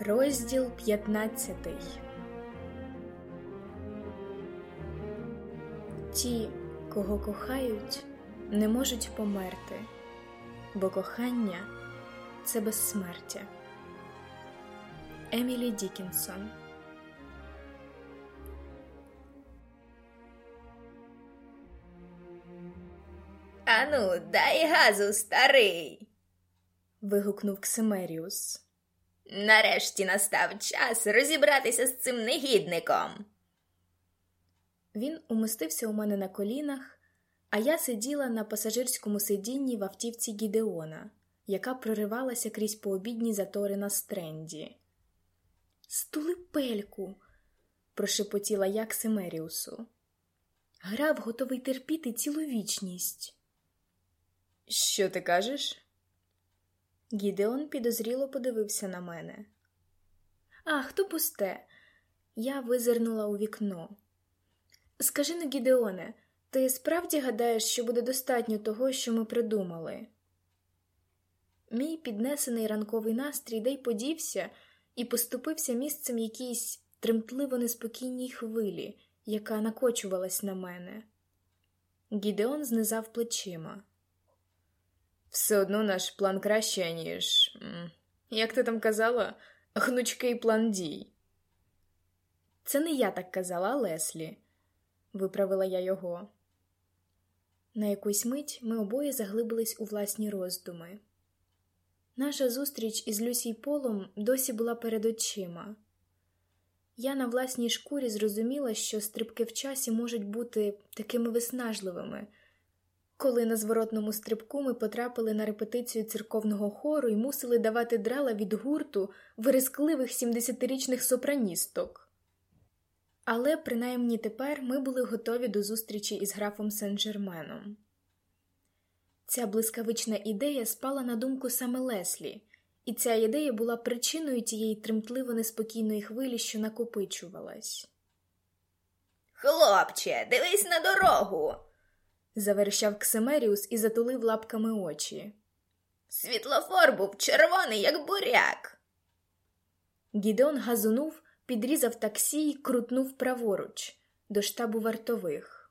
Розділ 15 Ті, кого кохають, не можуть померти, бо кохання це безсмертя. Емілі Дікінсон Ану, дай газу, старий. вигукнув Ксимеріус. Нарешті настав час розібратися з цим негідником. Він умостився у мене на колінах, а я сиділа на пасажирському сидінні в автівці Гідеона, яка проривалася крізь пообідні затори на стренді. Стулипельку, прошепотіла я Ксимеріусу. Грав готовий терпіти цілу вічність. Що ти кажеш? Гідеон підозріло подивився на мене. Ах, то пусте. Я визирнула у вікно. Скажи на Гідеоне, ти справді гадаєш, що буде достатньо того, що ми придумали? Мій піднесений ранковий настрій дай подівся і поступився місцем якійсь тремтливо неспокійній хвилі, яка накочувалась на мене. Гідеон знизав плечима. Все одно наш план краще, ніж. Як ти там казала, гнучкий план дій. Це не я так казала, Леслі, виправила я його. На якусь мить ми обоє заглибились у власні роздуми. Наша зустріч із Люсій Полом досі була перед очима. Я на власній шкурі зрозуміла, що стрибки в часі можуть бути такими виснажливими. Коли на зворотному стрибку ми потрапили на репетицію церковного хору і мусили давати драла від гурту вирискливих 70-річних сопраністок. Але принаймні тепер ми були готові до зустрічі із графом Сен-Жерменом. Ця блискавична ідея спала на думку саме Леслі, і ця ідея була причиною тієї тремтливо неспокійної хвилі, що накопичувалась. Хлопче, дивись на дорогу заверещав Ксимеріус і затулив лапками очі. Світлофор був червоний, як буряк. Гідеон газунув, підрізав таксі і крутнув праворуч до штабу вартових.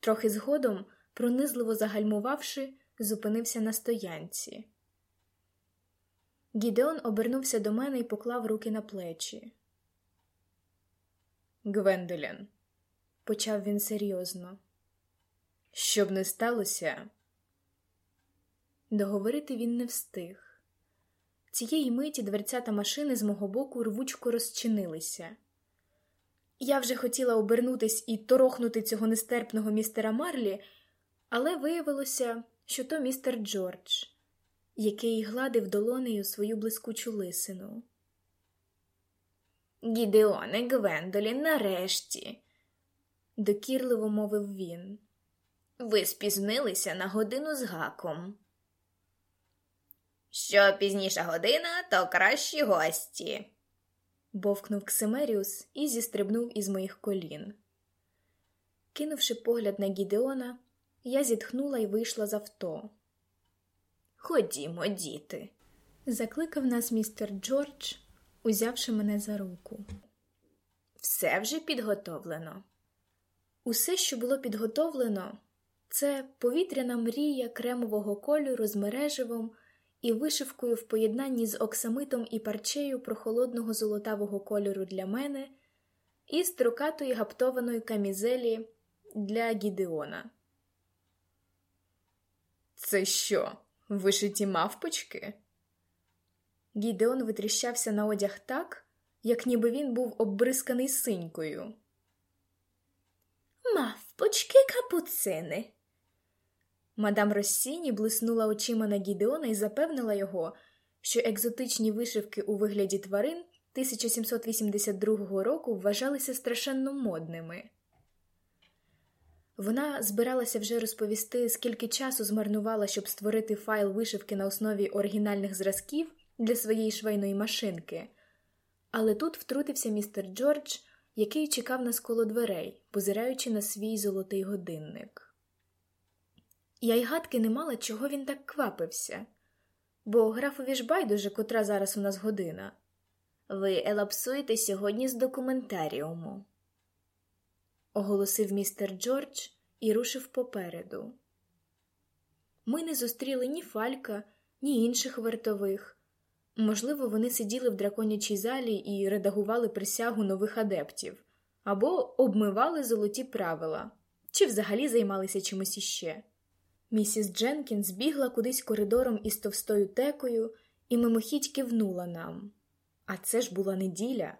Трохи згодом, пронизливо загальмувавши, зупинився на стоянці. Гідеон обернувся до мене і поклав руки на плечі. Гвенделін, почав він серйозно. Щоб не сталося. Договорити він не встиг. Цієї миті дверцята машини з мого боку рвучко розчинилися. Я вже хотіла обернутись і торохнути цього нестерпного містера Марлі, але виявилося, що то містер Джордж, який гладив долонею свою блискучу лисину. Гідеоне Гвендолі, нарешті, докірливо мовив він. Ви спізнилися на годину з гаком. Що пізніша година, то кращі гості, бовкнув Ксимеріус і зістрибнув із моїх колін. Кинувши погляд на Гідеона, я зітхнула і вийшла з авто. Ходімо, діти, закликав нас містер Джордж, узявши мене за руку. Все вже підготовлено. Усе, що було підготовлено, це повітряна мрія кремового кольору з мереживом і вишивкою в поєднанні з оксамитом і парчею прохолодного золотавого кольору для мене, і строкатої гаптованої камізелі для Гідеона. Це що, вишиті мавпочки? Гідеон витріщався на одяг так, як ніби він був оббризканий синькою. Мавпочки капуцини. Мадам Россіні блиснула очима на Гідеона і запевнила його, що екзотичні вишивки у вигляді тварин 1782 року вважалися страшенно модними. Вона збиралася вже розповісти, скільки часу змарнувала, щоб створити файл вишивки на основі оригінальних зразків для своєї швейної машинки, але тут втрутився містер Джордж, який чекав нас коло дверей, позираючи на свій золотий годинник. Я й гадки не мала, чого він так квапився, бо графові ж байдуже, котра зараз у нас година, ви елапсуєте сьогодні з документаріуму, оголосив містер Джордж і рушив попереду. Ми не зустріли ні Фалька, ні інших вартових. Можливо, вони сиділи в драконячій залі і редагували присягу нових адептів, або обмивали золоті правила, чи взагалі займалися чимось іще. Місіс Дженкінс бігла кудись коридором із товстою текою і мимохідь кивнула нам. А це ж була неділя.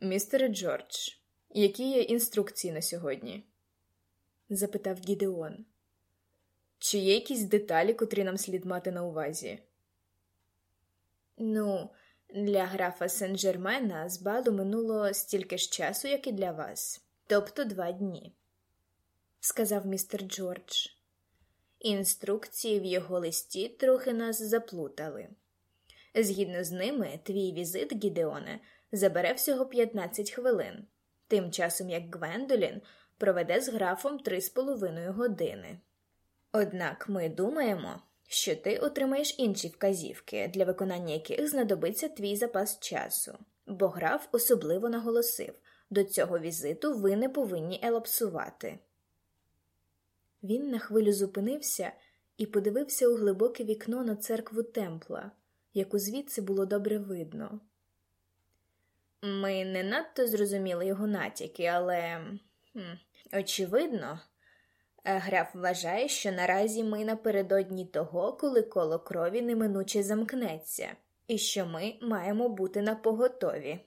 Містере Джордж, які є інструкції на сьогодні? запитав Гідеон. Чи є якісь деталі, котрі нам слід мати на увазі? Ну, для графа Сен-Жермена з балу минуло стільки ж часу, як і для вас, тобто два дні, сказав містер Джордж. Інструкції в його листі трохи нас заплутали. Згідно з ними, твій візит, Гідеоне, забере всього 15 хвилин, тим часом як Гвендолін проведе з графом три з половиною години. Однак ми думаємо, що ти отримаєш інші вказівки, для виконання яких знадобиться твій запас часу, бо граф особливо наголосив до цього візиту ви не повинні елапсувати. Він на хвилю зупинився і подивився у глибоке вікно на церкву темпла, яку звідси було добре видно. Ми не надто зрозуміли його натяки, але, очевидно, граф вважає, що наразі ми напередодні того, коли коло крові неминуче замкнеться, і що ми маємо бути на поготові.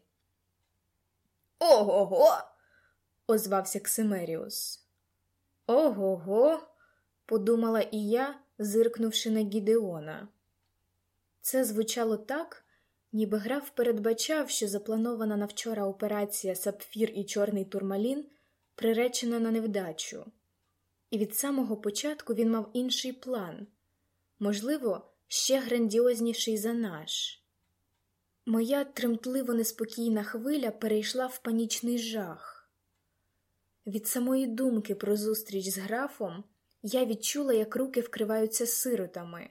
Ого, го озвався Ксимеріус. Ого го, подумала і я, зиркнувши на Гідеона. Це звучало так, ніби граф передбачав, що запланована на вчора операція Сапфір і Чорний Турмалін приречена на невдачу, і від самого початку він мав інший план можливо, ще грандіозніший за наш. Моя тремтливо неспокійна хвиля перейшла в панічний жах. Від самої думки про зустріч з графом я відчула, як руки вкриваються сиротами.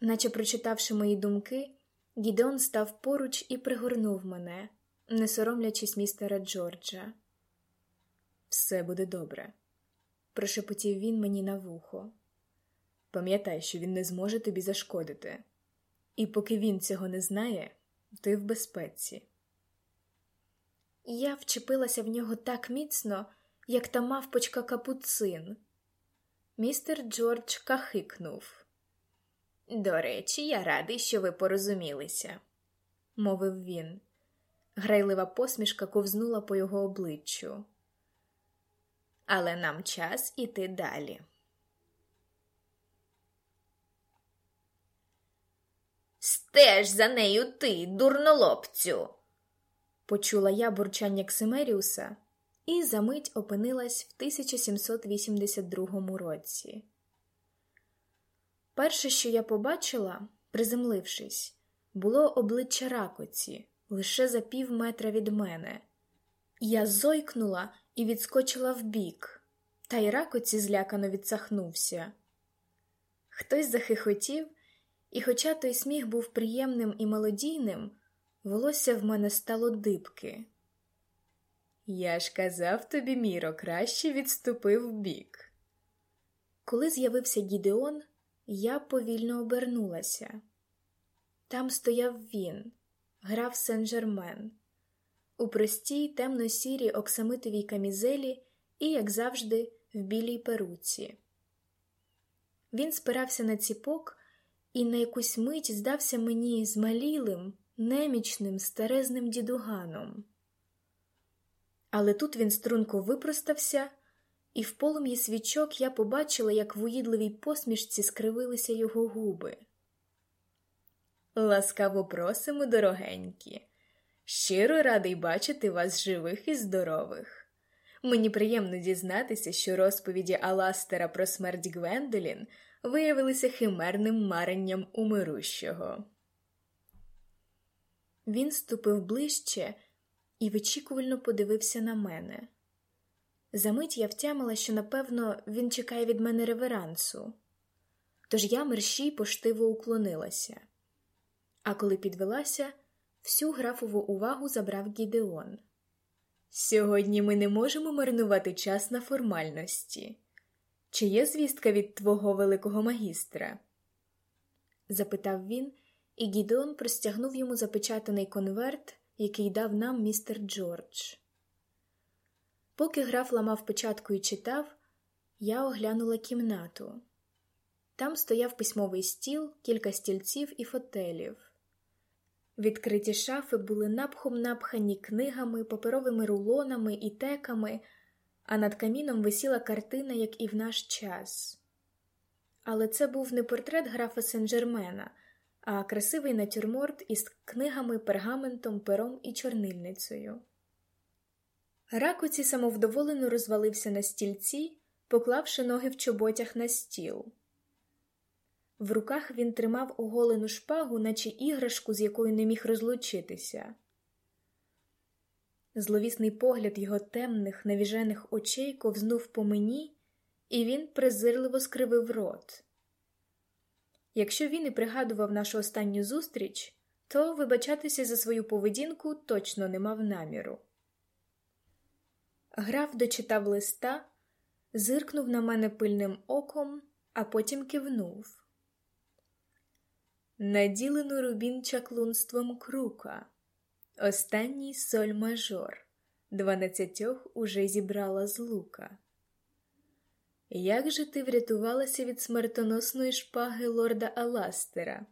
Наче прочитавши мої думки, Гідеон став поруч і пригорнув мене, не соромлячись містера Джорджа. Все буде добре, прошепотів він мені на вухо. Пам'ятай, що він не зможе тобі зашкодити, і поки він цього не знає, ти в безпеці. Я вчепилася в нього так міцно, як та мавпочка капуцин. Містер Джордж кахикнув. До речі, я радий, що ви порозумілися, мовив він. Грайлива посмішка ковзнула по його обличчю. Але нам час іти далі. Стеж за нею ти, дурнолобцю, почула я бурчання Ксимеріуса і за мить опинилась в 1782 році. Перше, що я побачила, приземлившись, було обличчя ракоці лише за пів метра від мене. Я зойкнула і відскочила вбік, та й ракоці злякано відсахнувся. Хтось захихотів, і, хоча той сміх був приємним і мелодійним, волосся в мене стало дибки. Я ж казав тобі, Міро, краще відступив бік. Коли з'явився Гідеон, я повільно обернулася. Там стояв він, граф Сен-Жермен, у простій темно-сірій оксамитовій камізелі і, як завжди, в білій перуці. Він спирався на ціпок і на якусь мить здався мені змалілим, немічним, старезним дідуганом. Але тут він струнко випростався, і в полум'ї свічок я побачила, як в уїдливій посмішці скривилися його губи. Ласкаво просимо, дорогенькі, щиро радий бачити вас живих і здорових. Мені приємно дізнатися, що розповіді Аластера про смерть Гвендолін виявилися химерним маренням умирущого. Він ступив ближче і вичікувально подивився на мене. Замить я втямила, що, напевно, він чекає від мене реверансу, тож я мерщій поштиво уклонилася. А коли підвелася, всю графову увагу забрав Гідеон. Сьогодні ми не можемо марнувати час на формальності. Чи є звістка від твого великого магістра? запитав він, і Гідеон простягнув йому запечатаний конверт, який дав нам містер Джордж. Поки граф ламав печатку і читав, я оглянула кімнату. Там стояв письмовий стіл, кілька стільців і фотелів. Відкриті шафи були напхом напхані книгами, паперовими рулонами і теками, а над каміном висіла картина, як і в наш час. Але це був не портрет графа Сен-Жермена, а красивий натюрморт із книгами, пергаментом, пером і чорнильницею. Ракоці самовдоволено розвалився на стільці, поклавши ноги в чоботях на стіл. В руках він тримав оголену шпагу, наче іграшку, з якою не міг розлучитися. Зловісний погляд його темних, навіжених очей ковзнув по мені, і він презирливо скривив рот. Якщо він і пригадував нашу останню зустріч, то вибачатися за свою поведінку точно не мав наміру. Граф дочитав листа, зиркнув на мене пильним оком, а потім кивнув. Наділено рубін чаклунством крука. Останній соль мажор, дванадцятьох уже зібрала з лука. Як же ти врятувалася від смертоносної шпаги лорда Аластера?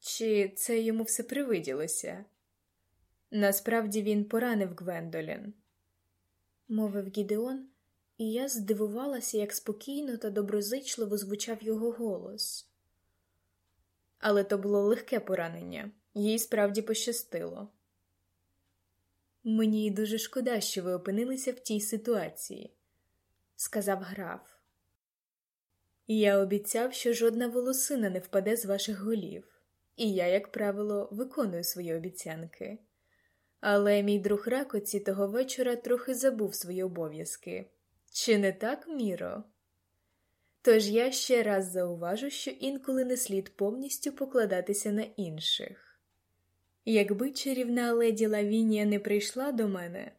Чи це йому все привиділося? Насправді він поранив Гвендолін, мовив Гідеон, і я здивувалася, як спокійно та доброзичливо звучав його голос. Але то було легке поранення, їй справді пощастило. Мені дуже шкода, що ви опинилися в тій ситуації, сказав граф. Я обіцяв, що жодна волосина не впаде з ваших голів, і я, як правило, виконую свої обіцянки. Але мій друг Ракоці того вечора трохи забув свої обов'язки. Чи не так, Міро? Тож я ще раз зауважу, що інколи не слід повністю покладатися на інших. Якби чарівна леді Лавінія не прийшла до мене,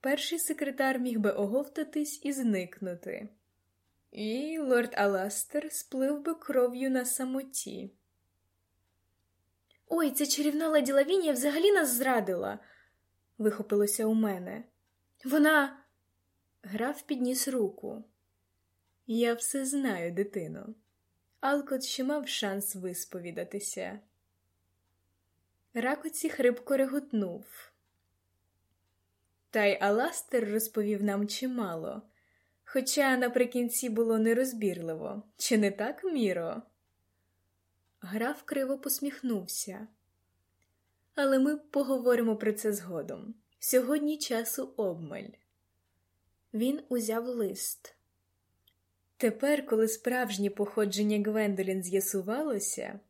перший секретар міг би оговтатись і зникнути, і лорд Аластер сплив би кров'ю на самоті. Ой, ця чарівна леді Лавінія взагалі нас зрадила, вихопилося у мене. Вона. Граф підніс руку. Я все знаю, дитино. Алкот ще мав шанс висповідатися. Ракоці хрипко реготнув. Та й Аластер розповів нам чимало, хоча наприкінці було нерозбірливо, чи не так, Міро? Граф криво посміхнувся. Але ми поговоримо про це згодом. Сьогодні часу обмаль. Він узяв лист. Тепер, коли справжнє походження Гвендолін з'ясувалося,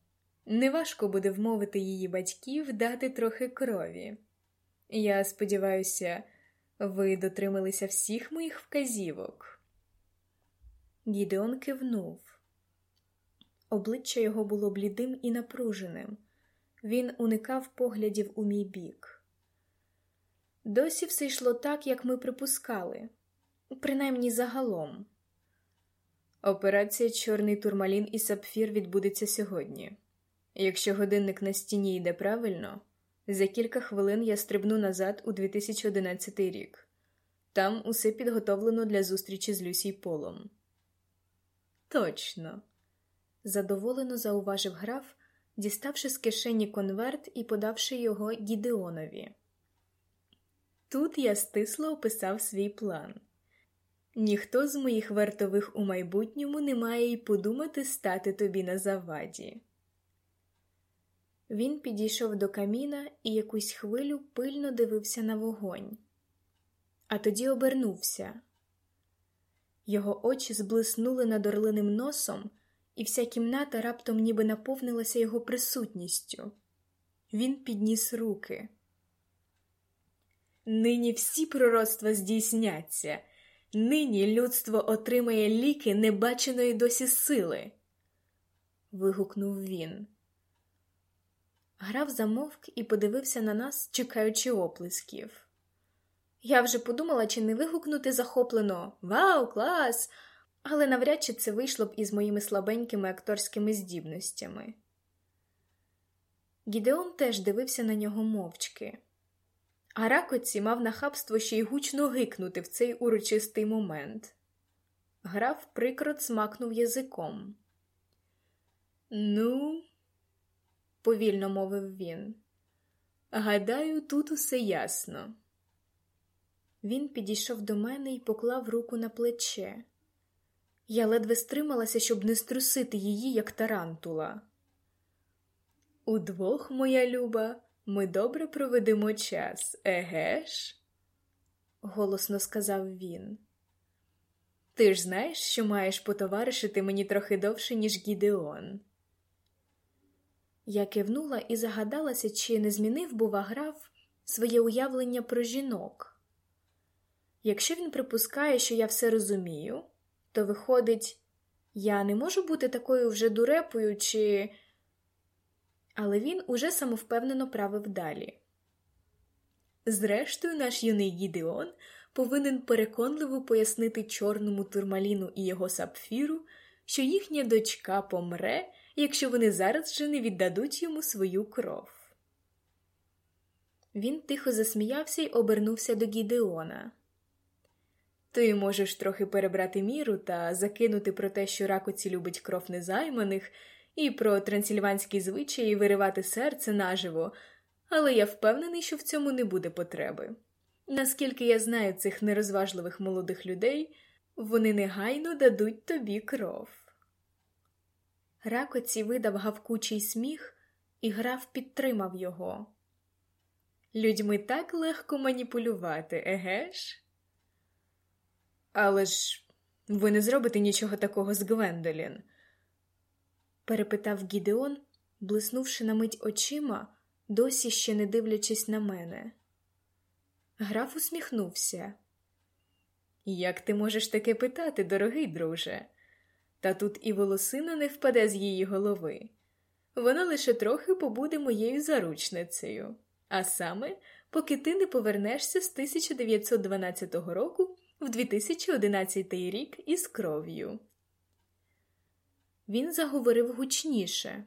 неважко буде вмовити її батьків дати трохи крові. Я сподіваюся, ви дотрималися всіх моїх вказівок. Гідеон кивнув. Обличчя його було блідим і напруженим. Він уникав поглядів у мій бік. Досі все йшло так, як ми припускали, принаймні загалом. Операція Чорний турмалін і сапфір відбудеться сьогодні. Якщо годинник на стіні йде правильно, за кілька хвилин я стрибну назад у 2011 рік. Там усе підготовлено для зустрічі з Люсій Полом. Точно, задоволено зауважив граф, діставши з кишені конверт і подавши його Гідеонові. Тут я стисло описав свій план. Ніхто з моїх вартових у майбутньому не має й подумати стати тобі на заваді. Він підійшов до каміна і якусь хвилю пильно дивився на вогонь, а тоді обернувся. Його очі зблиснули над орлиним носом, і вся кімната раптом ніби наповнилася його присутністю. Він підніс руки. Нині всі пророцтва здійсняться. Нині людство отримає ліки небаченої досі сили. вигукнув він. Граф замовк і подивився на нас, чекаючи оплесків. Я вже подумала, чи не вигукнути захоплено Вау, клас! Але навряд чи це вийшло б із моїми слабенькими акторськими здібностями. Гідеон теж дивився на нього мовчки, а ракоці мав нахабство ще й гучно гикнути в цей урочистий момент. Граф прикро цмакнув язиком. Ну, повільно мовив він. Гадаю, тут усе ясно. Він підійшов до мене і поклав руку на плече. Я ледве стрималася, щоб не струсити її, як тарантула. Удвох, моя люба, ми добре проведемо час, еге ж? голосно сказав він. Ти ж знаєш, що маєш потоваришити мені трохи довше, ніж Гідеон. Я кивнула і загадалася, чи не змінив, бува, граф своє уявлення про жінок. Якщо він припускає, що я все розумію, то виходить, я не можу бути такою вже дурепою, чи. Але він уже самовпевнено правив далі. Зрештою, наш юний Гідеон повинен переконливо пояснити чорному турмаліну і його сапфіру, що їхня дочка помре, якщо вони зараз же не віддадуть йому свою кров. Він тихо засміявся й обернувся до Гідеона. Ти можеш трохи перебрати міру та закинути про те, що ракоці любить кров незайманих, і про трансильванські звичаї виривати серце наживо, але я впевнений, що в цьому не буде потреби. Наскільки я знаю цих нерозважливих молодих людей, вони негайно дадуть тобі кров. Ракоці видав гавкучий сміх, і граф підтримав його. Людьми так легко маніпулювати, еге ж? Але ж ви не зробите нічого такого з Гвендолін? перепитав Гідеон, блиснувши на мить очима, досі ще не дивлячись на мене. Граф усміхнувся. Як ти можеш таке питати, дорогий друже? Та тут і волосина не впаде з її голови. Вона лише трохи побуде моєю заручницею, а саме, поки ти не повернешся з 1912 року в 2011 рік із кров'ю. Він заговорив гучніше.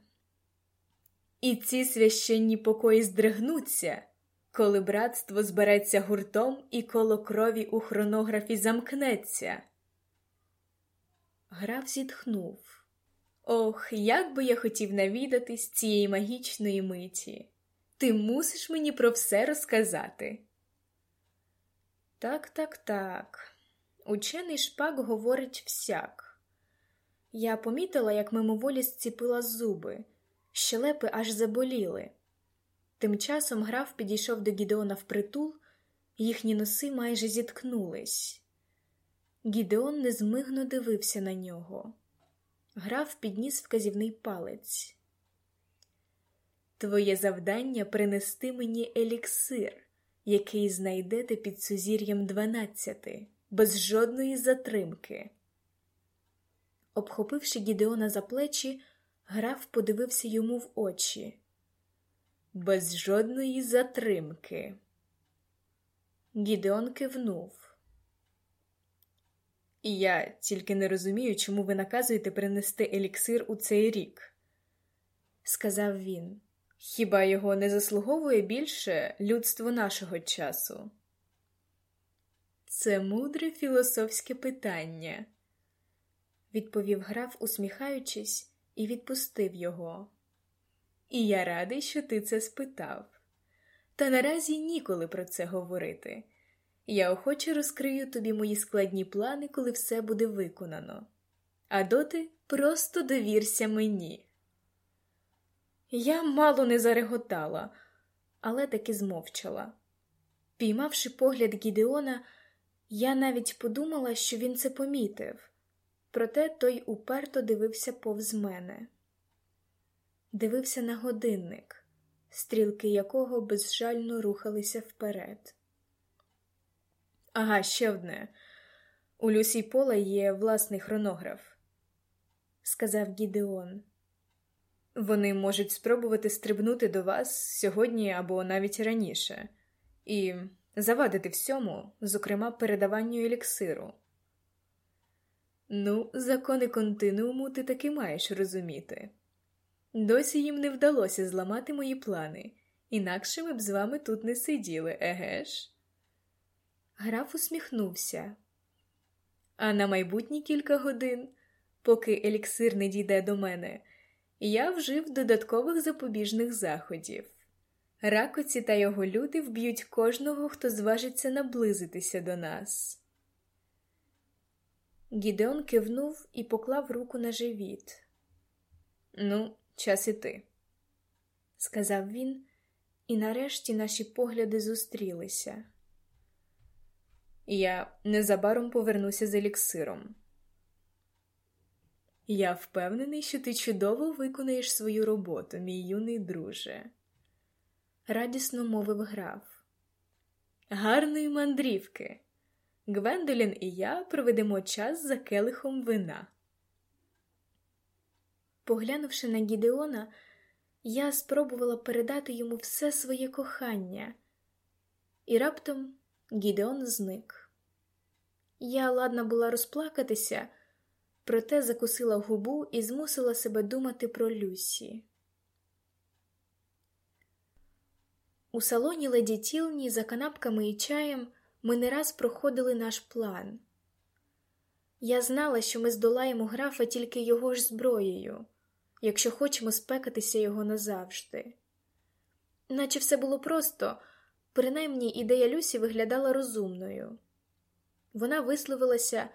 І ці священні покої здригнуться, коли братство збереться гуртом і коло крові у хронографі замкнеться. Граф зітхнув. Ох, як би я хотів навідатись цієї магічної миті. Ти мусиш мені про все розказати. Так, так, так. Учений шпак говорить всяк. Я помітила, як мимоволі зціпила зуби, щелепи аж заболіли. Тим часом граф підійшов до Гідеона впритул, їхні носи майже зіткнулись. Гідеон незмигно дивився на нього. Граф підніс вказівний палець. Твоє завдання принести мені еліксир, який знайдете під сузір'ям дванадцяти, без жодної затримки. Обхопивши Гідеона за плечі, граф подивився йому в очі. Без жодної затримки. Гідеон кивнув. І я тільки не розумію, чому ви наказуєте принести еліксир у цей рік, сказав він. Хіба його не заслуговує більше людство нашого часу? Це мудре філософське питання, відповів граф, усміхаючись, і відпустив його. І я радий, що ти це спитав. Та наразі ніколи про це говорити. Я охоче розкрию тобі мої складні плани, коли все буде виконано. А доти просто довірся мені. Я мало не зареготала, але таки змовчала. Піймавши погляд Гідеона, я навіть подумала, що він це помітив, проте той уперто дивився повз мене. Дивився на годинник, стрілки якого безжально рухалися вперед. Ага, ще одне. У Люсі Пола є власний хронограф, сказав Гідеон. Вони можуть спробувати стрибнути до вас сьогодні або навіть раніше, і завадити всьому, зокрема передаванню еліксиру. Ну, закони континууму ти таки маєш розуміти. Досі їм не вдалося зламати мої плани, інакше ми б з вами тут не сиділи, еге ж? Граф усміхнувся. А на майбутні кілька годин, поки еліксир не дійде до мене, я вжив додаткових запобіжних заходів. Ракоці та його люди вб'ють кожного, хто зважиться наблизитися до нас. Гідеон кивнув і поклав руку на живіт. Ну, час іти, сказав він, і нарешті наші погляди зустрілися. Я незабаром повернуся з еліксиром. Я впевнений, що ти чудово виконаєш свою роботу, мій юний друже, радісно мовив граф. Гарної мандрівки. Гвендолін і я проведемо час за келихом вина. Поглянувши на Гідеона, я спробувала передати йому все своє кохання, і раптом Гідеон зник. Я ладна була розплакатися, проте закусила губу і змусила себе думати про Люсі. У салоні леді Тілні за канапками і чаєм ми не раз проходили наш план. Я знала, що ми здолаємо графа тільки його ж зброєю, якщо хочемо спекатися його назавжди. Наче все було просто, принаймні ідея Люсі виглядала розумною. Вона висловилася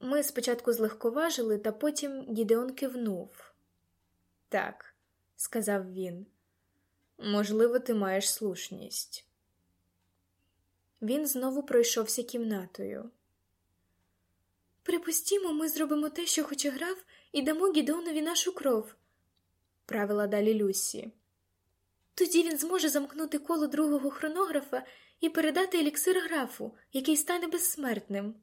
ми спочатку злегковажили, та потім Гідеон кивнув. Так, сказав він, можливо, ти маєш слушність. Він знову пройшовся кімнатою. Припустімо, ми зробимо те, що хоче граф, і дамо Гідеонові нашу кров, правила далі Люсі. Тоді він зможе замкнути коло другого хронографа і передати еліксир графу, який стане безсмертним.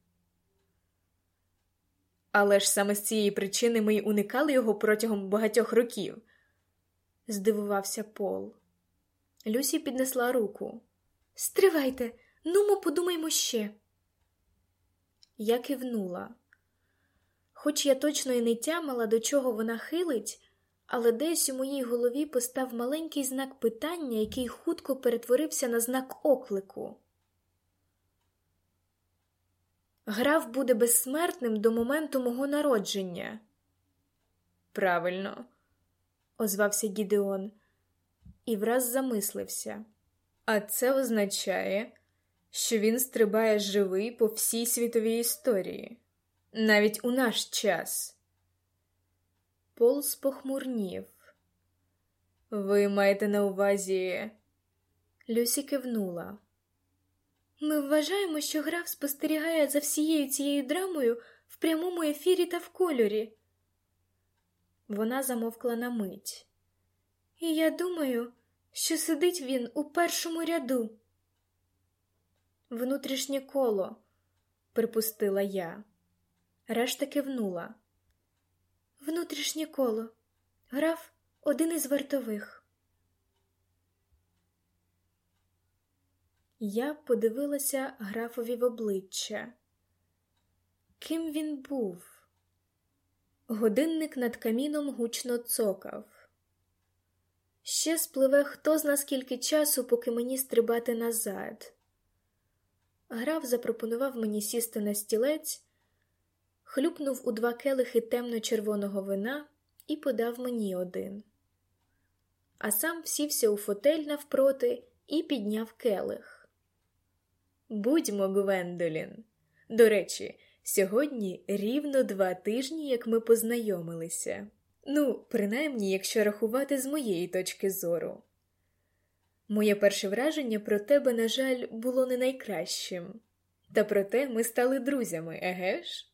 Але ж саме з цієї причини ми й уникали його протягом багатьох років, здивувався Пол. Люсі піднесла руку. Стривайте, ну ми подумаймо ще. Я кивнула. Хоч я точно і не тямила, до чого вона хилить, але десь у моїй голові постав маленький знак питання, який хутко перетворився на знак оклику. Граф буде безсмертним до моменту мого народження. Правильно, озвався Гідеон і враз замислився. А це означає, що він стрибає живий по всій світовій історії, навіть у наш час. Пол спохмурнів. Ви маєте на увазі. Люсі кивнула. Ми вважаємо, що граф спостерігає за всією цією драмою в прямому ефірі та в кольорі. Вона замовкла на мить. І я думаю, що сидить він у першому ряду. Внутрішнє коло, припустила я. Решта кивнула. Внутрішнє коло. Граф один із вартових. Я подивилася графові в обличчя. Ким він був? Годинник над каміном гучно цокав. Ще спливе хто зна скільки часу, поки мені стрибати назад. Граф запропонував мені сісти на стілець, хлюпнув у два келихи темно-червоного вина і подав мені один. А сам сівся у фотель навпроти і підняв келих. Будьмо, Гвендолін. До речі, сьогодні рівно два тижні, як ми познайомилися. Ну, принаймні, якщо рахувати з моєї точки зору. Моє перше враження про тебе, на жаль, було не найкращим, та проте ми стали друзями, еге ж?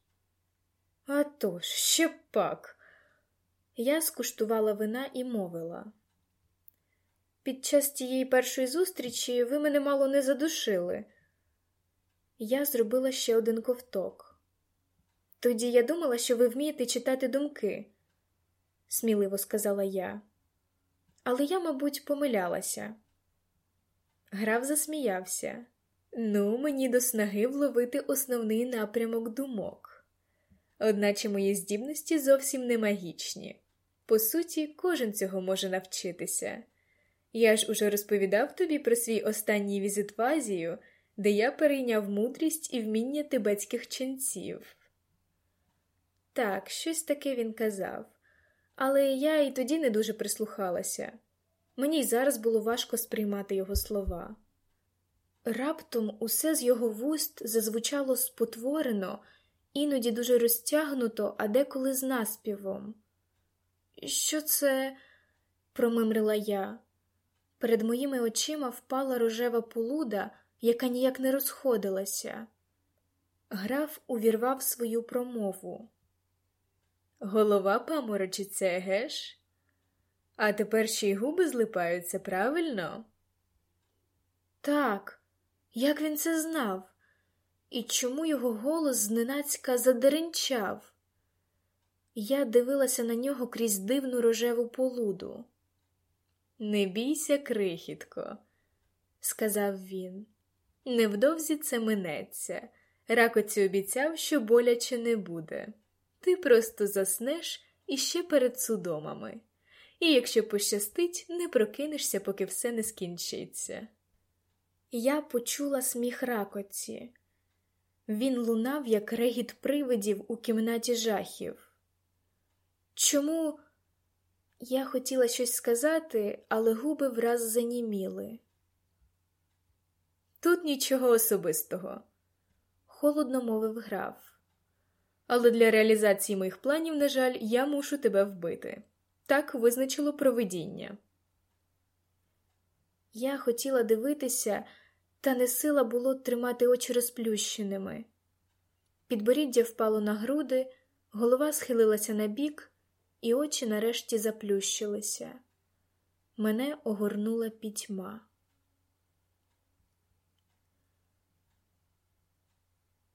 «А тож, ще пак. Я скуштувала вина і мовила. Під час тієї першої зустрічі ви мене мало не задушили. Я зробила ще один ковток. Тоді я думала, що ви вмієте читати думки, сміливо сказала я. Але я, мабуть, помилялася. Граф засміявся. Ну, мені до снаги вловити основний напрямок думок. Одначе мої здібності зовсім не магічні. По суті, кожен цього може навчитися. Я ж уже розповідав тобі про свій останній візит в Азію, де я перейняв мудрість і вміння тибетських ченців. Так, щось таке він казав, але я і тоді не дуже прислухалася. Мені й зараз було важко сприймати його слова. Раптом усе з його вуст зазвучало спотворено, іноді дуже розтягнуто, а деколи з наспівом. Що це? промимрила я. Перед моїми очима впала рожева полуда, яка ніяк не розходилася. Граф увірвав свою промову. Голова паморочиться, егеш? А тепер ще й губи злипаються, правильно? Так, як він це знав? І чому його голос зненацька задеренчав? Я дивилася на нього крізь дивну рожеву полуду. Не бійся, крихітко, сказав він. Невдовзі це минеться. Ракоці обіцяв, що боляче не буде. Ти просто заснеш іще перед судомами, і якщо пощастить, не прокинешся, поки все не скінчиться. Я почула сміх ракоці. Він лунав, як регіт привидів у кімнаті жахів. Чому я хотіла щось сказати, але губи враз заніміли. Тут нічого особистого, холодно мовив граф. Але для реалізації моїх планів, на жаль, я мушу тебе вбити. Так визначило провидіння. Я хотіла дивитися, та не сила було тримати очі розплющеними. Підборіддя впало на груди, голова схилилася на бік, і очі нарешті заплющилися. Мене огорнула пітьма.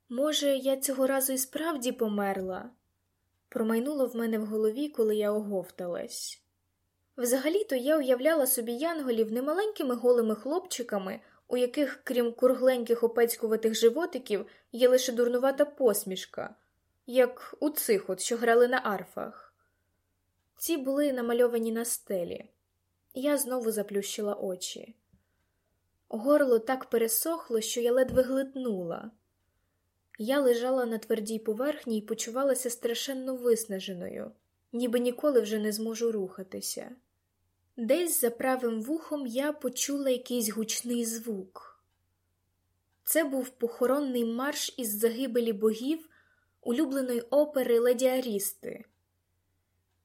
Може, я цього разу і справді померла? Промайнуло в мене в голові, коли я оговталась. Взагалі-то я уявляла собі янголів немаленькими голими хлопчиками, у яких, крім кургленьких опецькуватих животиків, є лише дурнувата посмішка, як у цих от, що грали на арфах. Ці були намальовані на стелі. Я знову заплющила очі. Горло так пересохло, що я ледве глитнула. Я лежала на твердій поверхні і почувалася страшенно виснаженою, ніби ніколи вже не зможу рухатися. Десь за правим вухом я почула якийсь гучний звук. Це був похоронний марш із загибелі богів улюбленої опери Леді Арісти.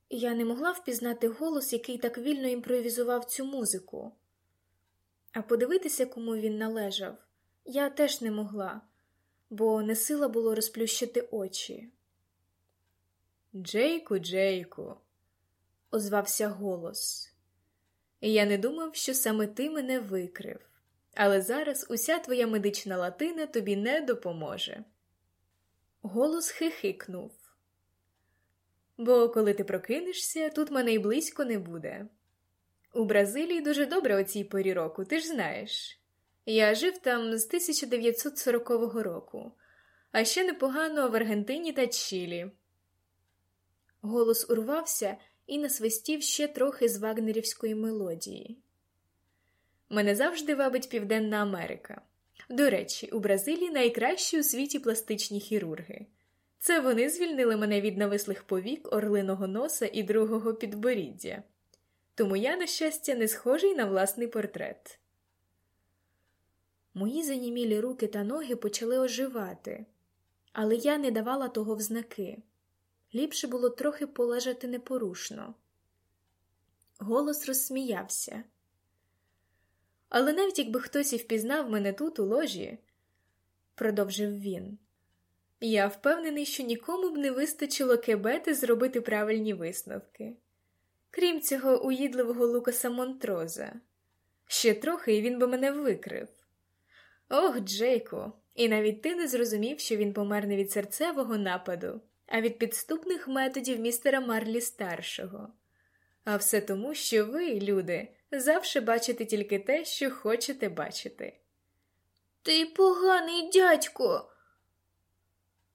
Я не могла впізнати голос, який так вільно імпровізував цю музику. А подивитися, кому він належав, я теж не могла бо не сила було розплющити очі. Джейку, Джейку, озвався голос. Я не думав, що саме ти мене викрив, але зараз уся твоя медична латина тобі не допоможе. Голос хихикнув. Бо коли ти прокинешся, тут мене й близько не буде. У Бразилії дуже добре о цій порі року, ти ж знаєш. Я жив там з 1940 року, а ще непогано в Аргентині та Чилі. Голос урвався і насвистів ще трохи з вагнерівської мелодії. Мене завжди вабить Південна Америка. До речі, у Бразилії найкращі у світі пластичні хірурги. Це вони звільнили мене від навислих повік, орлиного носа і другого підборіддя. Тому я, на щастя, не схожий на власний портрет. Мої занімілі руки та ноги почали оживати, але я не давала того в знаки. Ліпше було трохи полежати непорушно. Голос розсміявся. Але навіть якби хтось і впізнав мене тут, у ложі, продовжив він, я впевнений, що нікому б не вистачило кебети зробити правильні висновки. Крім цього уїдливого Лукаса Монтроза. Ще трохи і він би мене викрив. Ох, Джейку, і навіть ти не зрозумів, що він помер не від серцевого нападу, а від підступних методів містера Марлі старшого. А все тому, що ви, люди, завжди бачите тільки те, що хочете бачити. Ти поганий дядько.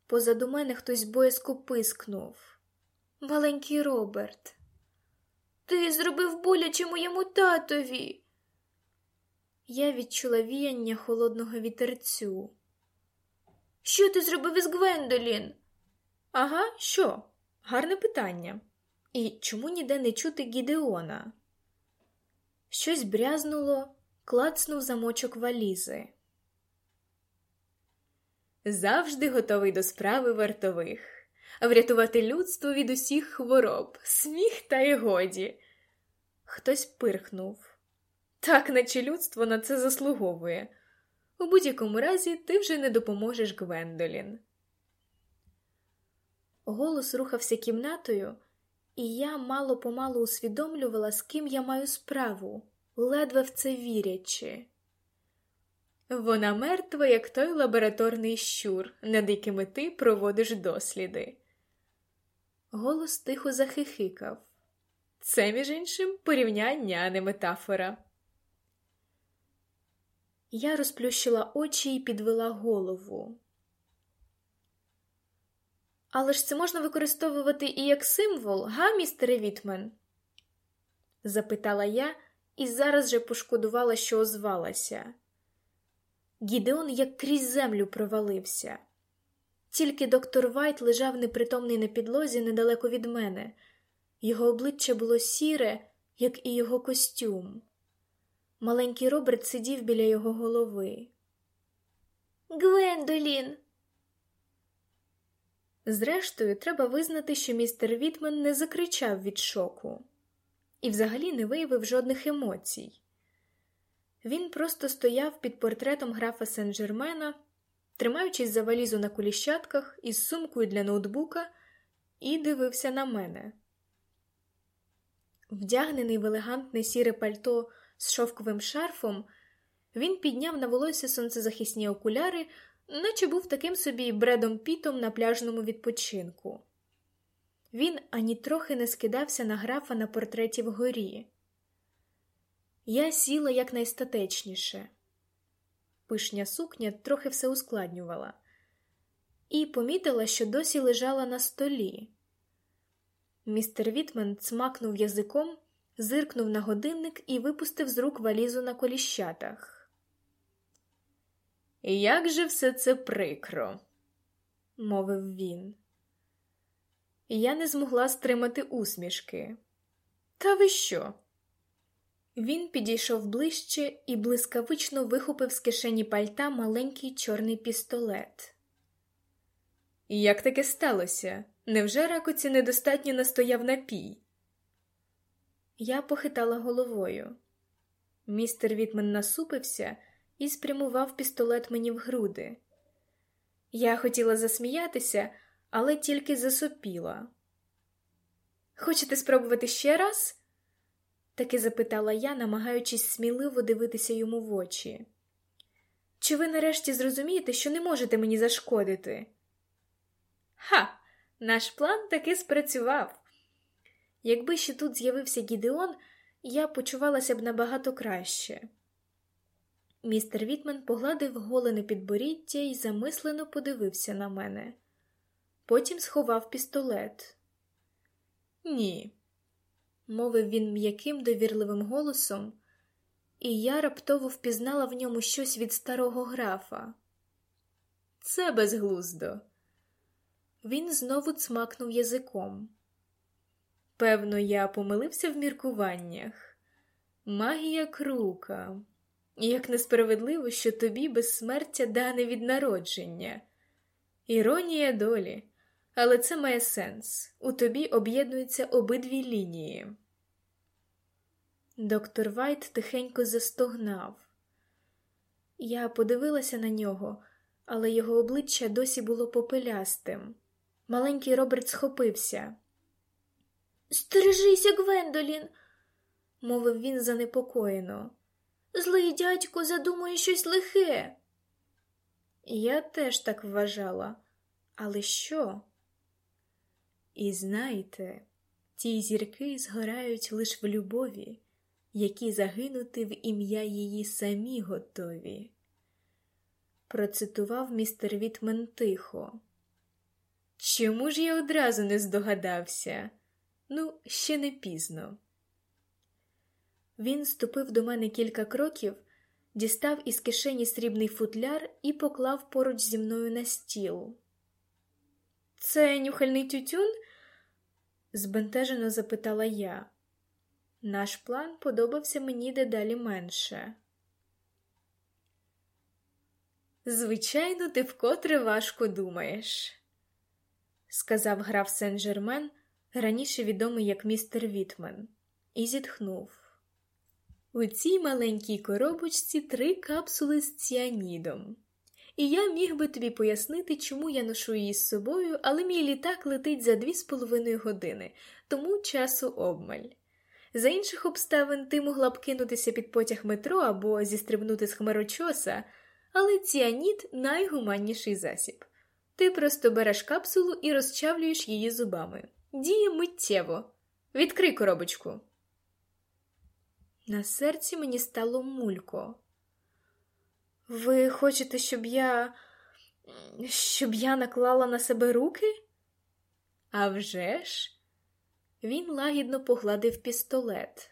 Позаду мене хтось боязко пискнув. Маленький Роберт. Ти зробив боляче моєму татові. Я відчула віяння холодного вітерцю. Що ти зробив із Гвендолін? Ага, що? Гарне питання. І чому ніде не чути Гідеона? Щось брязнуло, клацнув замочок валізи. Завжди готовий до справи вартових, врятувати людство від усіх хвороб, сміх та й годі. Хтось пирхнув. Так, наче людство на це заслуговує. У будь-якому разі ти вже не допоможеш Гвендолін. Голос рухався кімнатою, і я мало помалу усвідомлювала, з ким я маю справу, ледве в це вірячи. Вона мертва, як той лабораторний щур, над якими ти проводиш досліди. Голос тихо захихикав. Це, між іншим, порівняння, а не метафора. Я розплющила очі і підвела голову. Але ж це можна використовувати і як символ, га, містере Вітмен? запитала я і зараз же пошкодувала, що озвалася. Гідеон як крізь землю провалився. Тільки доктор Вайт лежав непритомний на підлозі недалеко від мене, його обличчя було сіре, як і його костюм. Маленький Роберт сидів біля його голови. Гвендолін. Зрештою, треба визнати, що містер Вітмен не закричав від шоку і взагалі не виявив жодних емоцій. Він просто стояв під портретом графа Сен-Жермена, тримаючись за валізу на куліщатках із сумкою для ноутбука, і дивився на мене. Вдягнений в елегантне сіре пальто з шовковим шарфом, він підняв на волосся сонцезахисні окуляри, наче був таким собі бредом пітом на пляжному відпочинку. Він ані трохи не скидався на графа на портреті вгорі. Я сіла якнайстатечніше. Пишня сукня трохи все ускладнювала, і помітила, що досі лежала на столі. Містер Вітмен цмакнув язиком, зиркнув на годинник і випустив з рук валізу на коліщатах. Як же все це прикро, мовив він. Я не змогла стримати усмішки. Та ви що? Він підійшов ближче і блискавично вихопив з кишені пальта маленький чорний пістолет. Як таке сталося? Невже ракоці недостатньо настояв напій? Я похитала головою. Містер Вітмен насупився і спрямував пістолет мені в груди. Я хотіла засміятися, але тільки засопіла. Хочете спробувати ще раз? таки запитала я, намагаючись сміливо дивитися йому в очі. Чи ви нарешті зрозумієте, що не можете мені зашкодити? Ха, наш план таки спрацював. Якби ще тут з'явився Гідеон, я почувалася б набагато краще. Містер Вітмен погладив голене підборіддя і замислено подивився на мене. Потім сховав пістолет. Ні, мовив він м'яким довірливим голосом, і я раптово впізнала в ньому щось від старого графа. Це безглуздо. Він знову цмакнув язиком. Певно, я помилився в міркуваннях. Магія крука. Як несправедливо, що тобі безсмертя дане від народження. Іронія долі, але це має сенс. У тобі об'єднуються обидві лінії. Доктор Вайт тихенько застогнав. Я подивилася на нього, але його обличчя досі було попелястим. Маленький Роберт схопився. Стережися, Гвендолін, мовив він занепокоєно. Злий дядько задумує щось лихе. Я теж так вважала, але що? І знаєте, ті зірки згорають лиш в любові, які загинути в ім'я її самі готові. Процитував містер Вітмен тихо. Чому ж я одразу не здогадався? Ну, ще не пізно. Він ступив до мене кілька кроків, дістав із кишені срібний футляр і поклав поруч зі мною на стіл. Це нюхальний тютюн? збентежено запитала я. Наш план подобався мені дедалі менше. Звичайно, ти вкотре важко думаєш, сказав граф Сен Жермен, раніше відомий як містер Вітмен, і зітхнув. У цій маленькій коробочці три капсули з ціанідом. І я міг би тобі пояснити, чому я ношу її з собою, але мій літак летить за дві з половиною години, тому часу обмаль. За інших обставин ти могла б кинутися під потяг метро або зістрибнути з хмарочоса, але ціаніт найгуманніший засіб. Ти просто береш капсулу і розчавлюєш її зубами. Діє миттєво. Відкрий коробочку. На серці мені стало мулько. Ви хочете, щоб я. щоб я наклала на себе руки? «А вже ж!» Він лагідно погладив пістолет,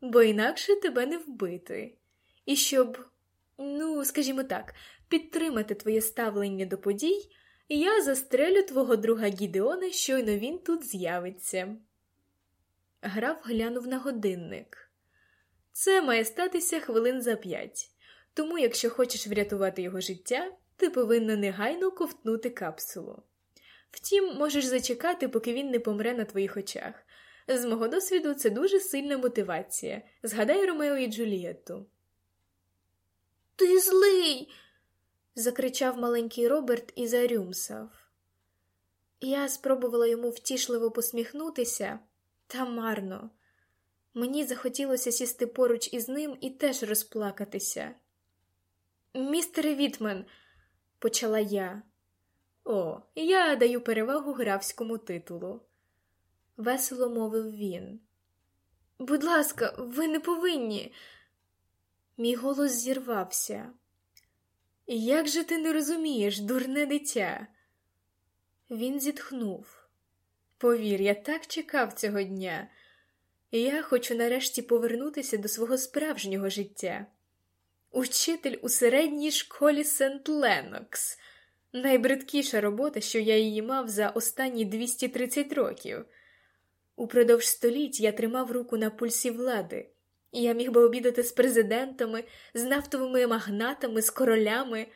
бо інакше тебе не вбити. І щоб, ну, скажімо так, підтримати твоє ставлення до подій, я застрелю твого друга Гідеона, щойно він тут з'явиться. Граф глянув на годинник. Це має статися хвилин за п'ять. Тому, якщо хочеш врятувати його життя, ти повинна негайно ковтнути капсулу. Втім, можеш зачекати, поки він не помре на твоїх очах. З мого досвіду, це дуже сильна мотивація. Згадай Ромео і Джулієтту. Ти злий. Закричав маленький Роберт і зарюмсав. Я спробувала йому втішливо посміхнутися, та марно. Мені захотілося сісти поруч із ним і теж розплакатися. Містере Вітмен, почала я. О, я даю перевагу графському титулу, весело мовив він. Будь ласка, ви не повинні. Мій голос зірвався. Як же ти не розумієш, дурне дитя? Він зітхнув. Повір, я так чекав цього дня. Я хочу нарешті повернутися до свого справжнього життя. Учитель у середній школі Сент Ленокс. Найбридкіша робота, що я її мав за останні 230 років. Упродовж століть я тримав руку на пульсі влади, і я міг би обідати з президентами, з нафтовими магнатами, з королями.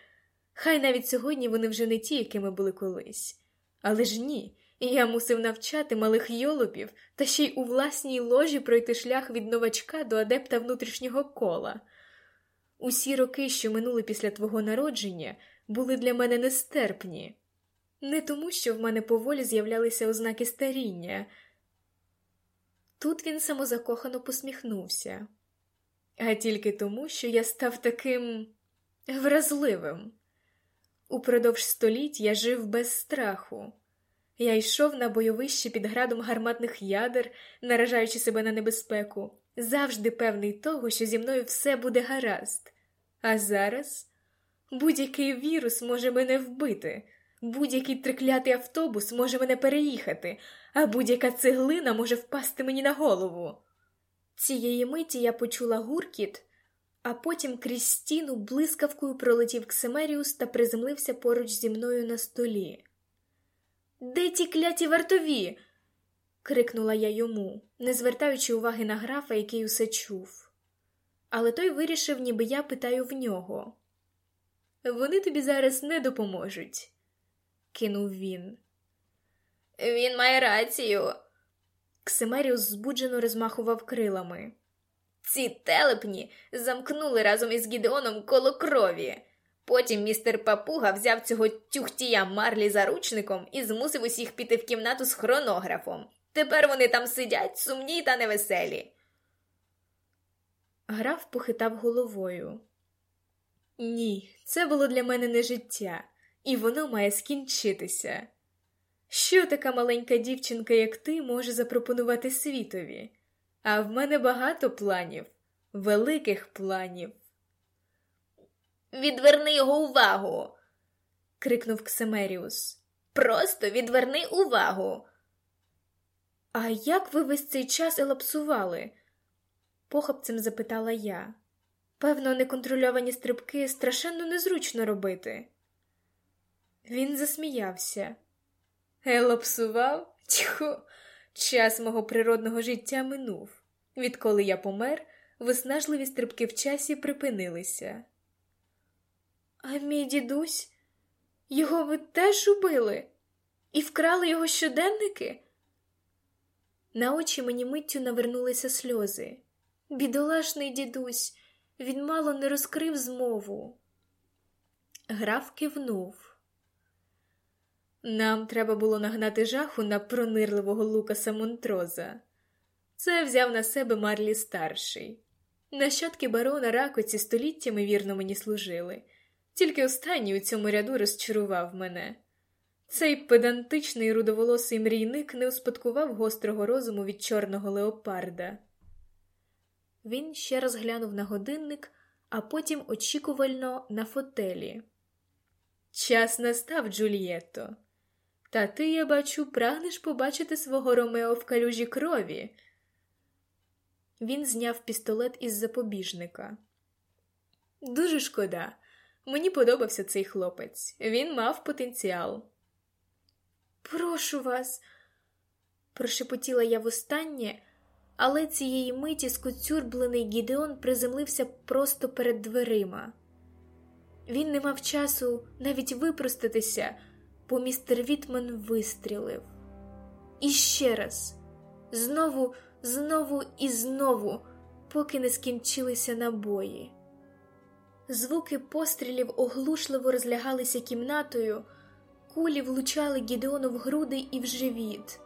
Хай навіть сьогодні вони вже не ті, якими були колись. Але ж ні, я мусив навчати малих йолопів та ще й у власній ложі пройти шлях від новачка до адепта внутрішнього кола. Усі роки, що минули після твого народження, були для мене нестерпні, не тому, що в мене поволі з'являлися ознаки старіння. Тут він самозакохано посміхнувся, а тільки тому, що я став таким вразливим. Упродовж століть я жив без страху. Я йшов на бойовище під градом гарматних ядер, наражаючи себе на небезпеку, завжди певний того, що зі мною все буде гаразд. А зараз будь-який вірус може мене вбити, будь-який триклятий автобус може мене переїхати, а будь-яка цеглина може впасти мені на голову. Цієї миті я почула гуркіт, а потім крізь стіну блискавкою пролетів Ксимеріус та приземлився поруч зі мною на столі. Де ті кляті вартові? крикнула я йому, не звертаючи уваги на графа, який усе чув. Але той вирішив, ніби я питаю в нього. Вони тобі зараз не допоможуть, кинув він. Він має рацію. Ксимеріус збуджено розмахував крилами. Ці телепні замкнули разом із Гідеоном коло крові. Потім містер Папуга взяв цього тюхтія Марлі заручником і змусив усіх піти в кімнату з хронографом. Тепер вони там сидять, сумні та невеселі. Граф похитав головою. Ні, це було для мене не життя, і воно має скінчитися. Що така маленька дівчинка, як ти, може запропонувати світові? А в мене багато планів, великих планів. Відверни його увагу. крикнув Ксемеріус. Просто відверни увагу. А як ви весь цей час елапсували? похапцем запитала я. Певно, неконтрольовані стрибки страшенно незручно робити. Він засміявся. Елапсував? Тьху, час мого природного життя минув. Відколи я помер, виснажливі стрибки в часі припинилися. А мій дідусь, його ви теж убили і вкрали його щоденники? На очі мені миттю навернулися сльози. Бідолашний дідусь, він мало не розкрив змову. Граф кивнув. Нам треба було нагнати жаху на пронирливого Лукаса Монтроза. Це взяв на себе Марлі старший. Нащадки барона ракоці століттями вірно мені служили, тільки останній у цьому ряду розчарував мене. Цей педантичний рудоволосий мрійник не успадкував гострого розуму від чорного леопарда. Він ще раз глянув на годинник, а потім очікувально на фотелі. Час настав, Джульєтто. Та ти, я бачу, прагнеш побачити свого Ромео в калюжі крові. Він зняв пістолет із запобіжника. Дуже шкода. Мені подобався цей хлопець. Він мав потенціал. Прошу вас, прошепотіла я востаннє, але цієї миті скоцюрблений Гідеон приземлився просто перед дверима. Він не мав часу навіть випростатися, бо містер Вітман вистрілив. І ще раз, знову, знову і знову, поки не скінчилися набої. Звуки пострілів оглушливо розлягалися кімнатою, кулі влучали Гідеону в груди і в живіт.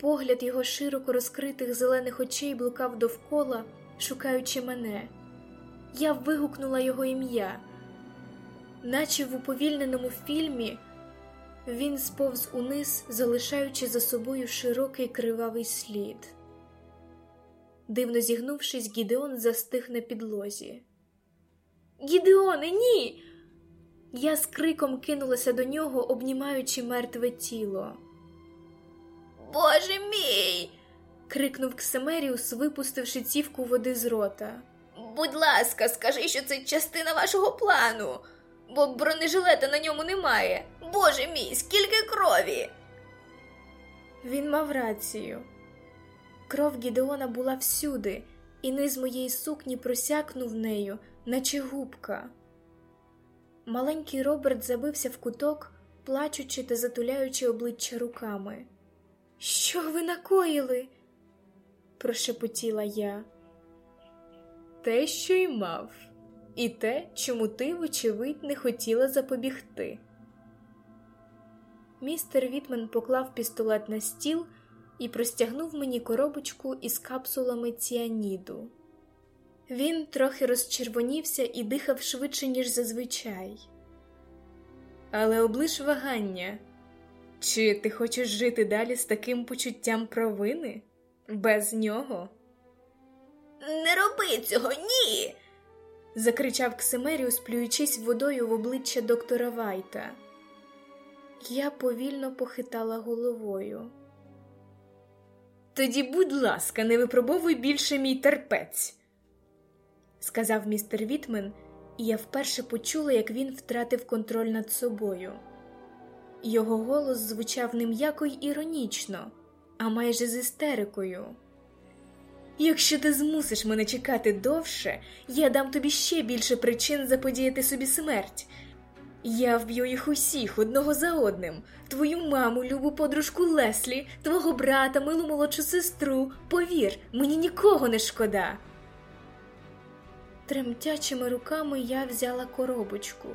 Погляд його широко розкритих зелених очей блукав довкола, шукаючи мене. Я вигукнула його ім'я, наче в уповільненому фільмі він сповз униз, залишаючи за собою широкий кривавий слід. Дивно зігнувшись, Гідеон застиг на підлозі. Гідеоне, ні! Я з криком кинулася до нього, обнімаючи мертве тіло. Боже мій. крикнув Ксемеріус, випустивши цівку води з рота. Будь ласка, скажи, що це частина вашого плану, бо бронежилета на ньому немає. Боже мій, скільки крові. Він мав рацію. Кров Гідеона була всюди, і низ моєї сукні просякнув нею, наче губка. Маленький Роберт забився в куток, плачучи та затуляючи обличчя руками. Що ви накоїли? прошепотіла я. Те, що й мав, і те, чому ти, вочевидь, не хотіла запобігти. Містер Вітмен поклав пістолет на стіл і простягнув мені коробочку із капсулами ціаніду. Він трохи розчервонівся і дихав швидше, ніж зазвичай. Але облиш вагання. Чи ти хочеш жити далі з таким почуттям провини? Без нього? Не роби цього, ні. Закричав Ксимеріус, плюючись водою в обличчя доктора Вайта. Я повільно похитала головою. Тоді, будь ласка, не випробовуй більше мій терпець, сказав містер Вітмен, і я вперше почула, як він втратив контроль над собою. Його голос звучав не м'яко й іронічно, а майже з істерикою. Якщо ти змусиш мене чекати довше, я дам тобі ще більше причин заподіяти собі смерть. Я вб'ю їх усіх одного за одним, твою маму, любу подружку Леслі, твого брата, милу молодшу сестру. Повір, мені нікого не шкода. Тремтячими руками я взяла коробочку.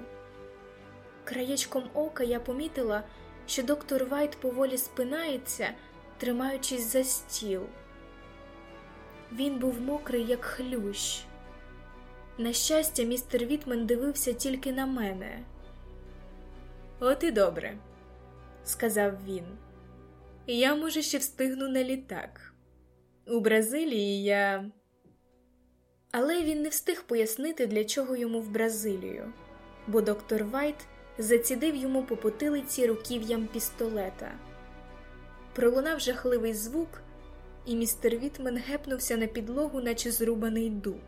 Краєчком ока я помітила, що доктор Вайт поволі спинається, тримаючись за стіл. Він був мокрий, як хлющ. На щастя, містер Вітмен дивився тільки на мене. От і добре, сказав він. Я, може, ще встигну на літак. У Бразилії я. Але він не встиг пояснити, для чого йому в Бразилію, бо доктор Вайт зацідив йому по потилиці руків'ям пістолета. Пролунав жахливий звук, і містер Вітмен гепнувся на підлогу, наче зрубаний дуб.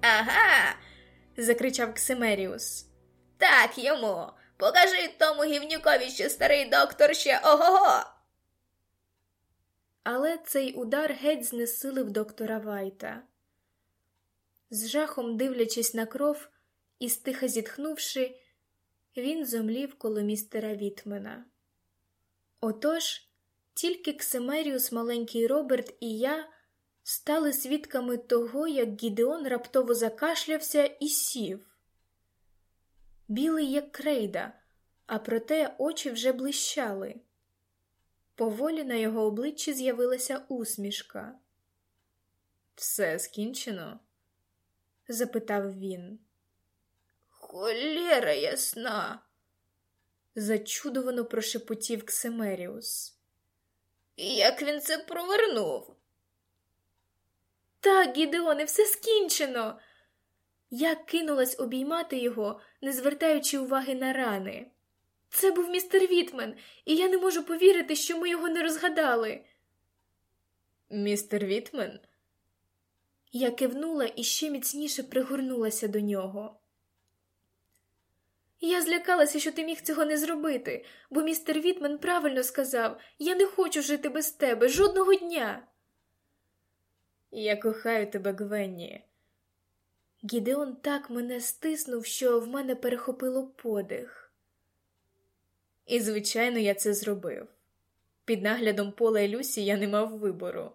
Ага. закричав Ксимеріус. Так йому. Покажи тому гівнюкові, що старий доктор ще ого-го. Але цей удар геть знесилив доктора Вайта. З жахом дивлячись на кров і стиха зітхнувши, він зомлів коло містера Вітмена. Отож, тільки Ксимеріус, маленький Роберт і я стали свідками того, як Гідеон раптово закашлявся і сів. Білий, як крейда, а проте очі вже блищали. Поволі на його обличчі з'явилася усмішка. Все скінчено? запитав він. Холєра ясна, зачудовано прошепотів Ксимеріус. Як він це провернув? Так, Гідеоне, все скінчено. Я кинулась обіймати його, не звертаючи уваги на рани. Це був містер Вітмен, і я не можу повірити, що ми його не розгадали. Містер Вітмен? Я кивнула і ще міцніше пригорнулася до нього. Я злякалася, що ти міг цього не зробити, бо містер Вітмен правильно сказав я не хочу жити без тебе жодного дня. Я кохаю тебе, Гвенні. Гідеон так мене стиснув, що в мене перехопило подих. І, звичайно, я це зробив. Під наглядом Пола і Люсі я не мав вибору.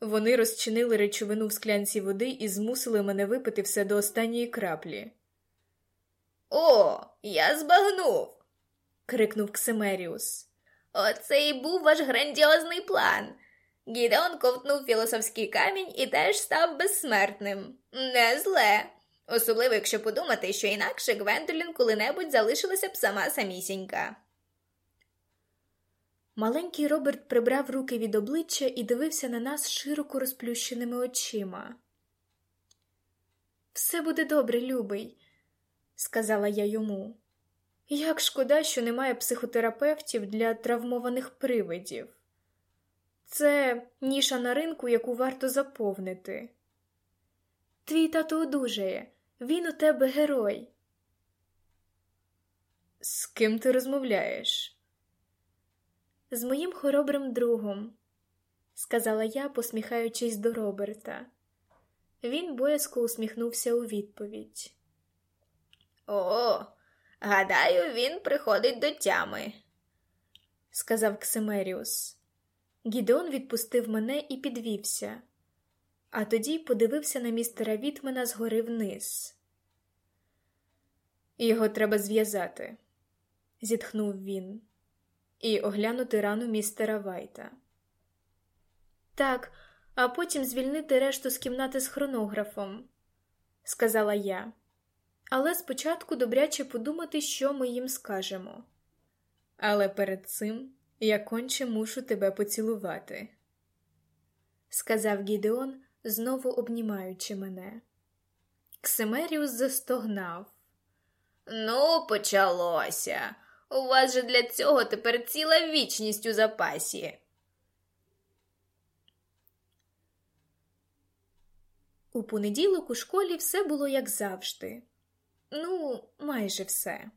Вони розчинили речовину в склянці води і змусили мене випити все до останньої краплі. О, я збагнув. крикнув Ксимеріус. Оце і був ваш грандіозний план. Гідеон ковтнув філософський камінь і теж став безсмертним. Не зле. Особливо, якщо подумати, що інакше Гвендолін коли-небудь залишилася б сама самісінька. Маленький Роберт прибрав руки від обличчя і дивився на нас широко розплющеними очима. Все буде добре, любий, сказала я йому. Як шкода, що немає психотерапевтів для травмованих привидів. Це ніша на ринку, яку варто заповнити. Твій тато одужає, він у тебе герой. З ким ти розмовляєш? З моїм хоробрим другом, сказала я, посміхаючись до Роберта. Він боязко усміхнувся у відповідь. О, гадаю, він приходить до тями, сказав Ксимеріус. Гідеон відпустив мене і підвівся, а тоді подивився на містера Вітмена згори вниз. Його треба зв'язати, зітхнув він, і оглянути рану містера Вайта. Так, а потім звільнити решту з кімнати з хронографом, сказала я, але спочатку добряче подумати, що ми їм скажемо. Але перед цим я конче мушу тебе поцілувати, сказав Гідеон, знову обнімаючи мене. Ксимеріус застогнав. Ну, почалося. У вас же для цього тепер ціла вічність у запасі. У понеділок у школі все було як завжди. Ну, майже все.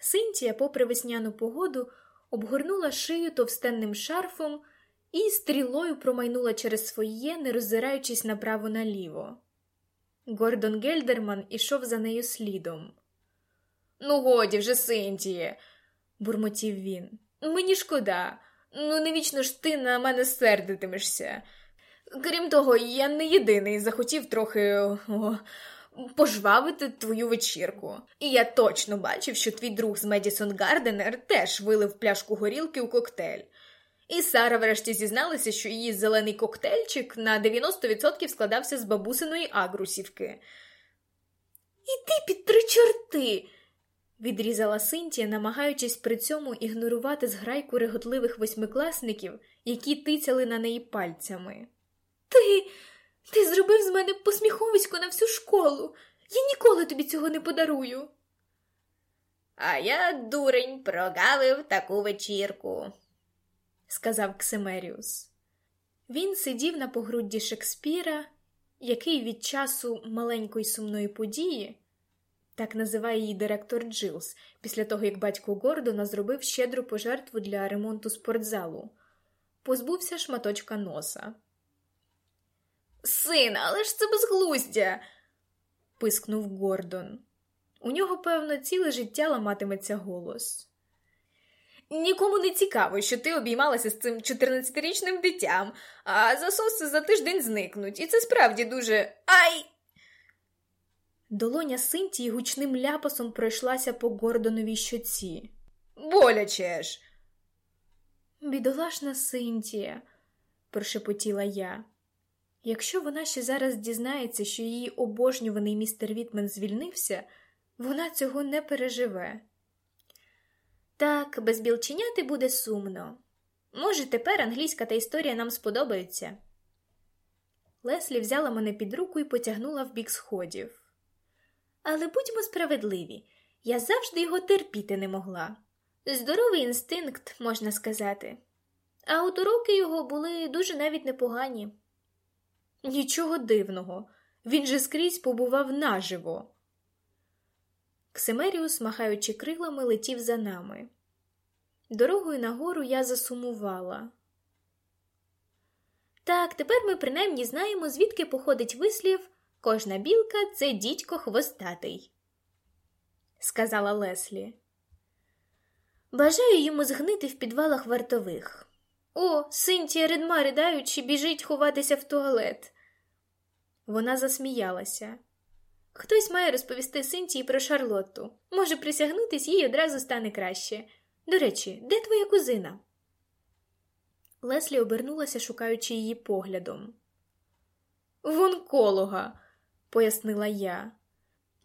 Синтія, попри весняну погоду, обгорнула шию товстенним шарфом і стрілою промайнула через своє, не роззираючись направо наліво. Гордон Гельдерман ішов за нею слідом. Ну, годі вже, Синтіє, бурмотів він. Мені шкода, ну не вічно ж ти на мене сердитимешся. Крім того, я не єдиний захотів трохи о, пожвавити твою вечірку. І я точно бачив, що твій друг з Медісон Гарденер теж вилив пляшку горілки у коктейль. І Сара врешті зізналася, що її зелений коктейльчик на 90% складався з бабусиної агрусівки. Іди під три чорти, відрізала Синтія, намагаючись при цьому ігнорувати зграйку реготливих восьмикласників, які тицяли на неї пальцями. Ти ти зробив з мене посміховисько на всю школу. Я ніколи тобі цього не подарую. А я, дурень, прогавив таку вечірку, сказав Ксимеріус. Він сидів на погрудді Шекспіра, який від часу маленької сумної події, так називає її директор Джилс, після того як батько Гордона зробив щедру пожертву для ремонту спортзалу, позбувся шматочка носа. Син, але ж це безглуздя, пискнув Гордон. У нього, певно, ціле життя ламатиметься голос. Нікому не цікаво, що ти обіймалася з цим 14-річним дитям, а засоси за тиждень зникнуть, і це справді дуже. Ай! Долоня Синтії гучним ляпасом пройшлася по Гордоновій щоці. Боляче ж. Бідолашна Синтія, прошепотіла я. Якщо вона ще зараз дізнається, що її обожнюваний містер Вітмен звільнився, вона цього не переживе. Так, без білченяти буде сумно. Може, тепер англійська та історія нам сподобаються. Леслі взяла мене під руку і потягнула в бік сходів. Але будьмо справедливі, я завжди його терпіти не могла. Здоровий інстинкт, можна сказати. А от уроки його були дуже навіть непогані. Нічого дивного, він же скрізь побував наживо. Ксимеріус, махаючи крилами, летів за нами. Дорогою нагору я засумувала. Так, тепер ми принаймні знаємо, звідки походить вислів кожна білка це дідько хвостатий, сказала Леслі. Бажаю йому згнити в підвалах вартових. О, Синтія Редма, ридаючи, біжить ховатися в туалет. Вона засміялася. Хтось має розповісти Синтії про Шарлотту. Може, присягнутись, їй одразу стане краще. До речі, де твоя кузина? Леслі обернулася, шукаючи її поглядом. В онколога, пояснила я.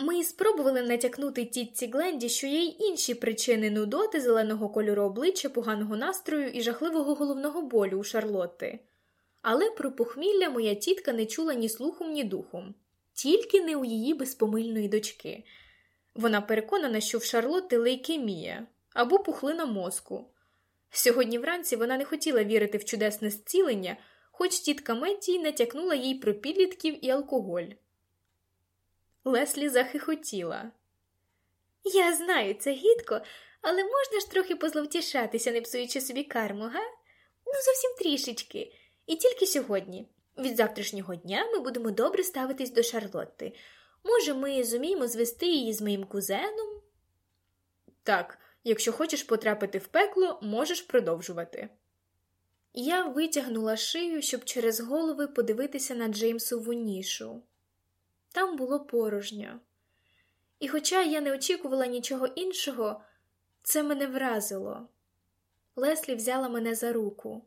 Ми спробували натякнути тітці Гленді, що є й інші причини нудоти, зеленого кольору обличчя, поганого настрою і жахливого головного болю у Шарлотти. Але про похмілля моя тітка не чула ні слухом, ні духом, тільки не у її безпомильної дочки. Вона переконана, що в Шарлотти лейкемія або пухлина мозку. Сьогодні вранці вона не хотіла вірити в чудесне зцілення, хоч тітка Метті натякнула їй про підлітків і алкоголь. Леслі захихотіла. Я знаю, це гідко, але можна ж трохи позловтішатися, не псуючи собі карму, га? Ну, зовсім трішечки. І тільки сьогодні. Від завтрашнього дня ми будемо добре ставитись до Шарлотти. Може, ми зуміємо звести її з моїм кузеном? Так, якщо хочеш потрапити в пекло, можеш продовжувати. Я витягнула шию, щоб через голови подивитися на Джеймсову нішу. Там було порожньо. І, хоча я не очікувала нічого іншого, це мене вразило. Леслі взяла мене за руку.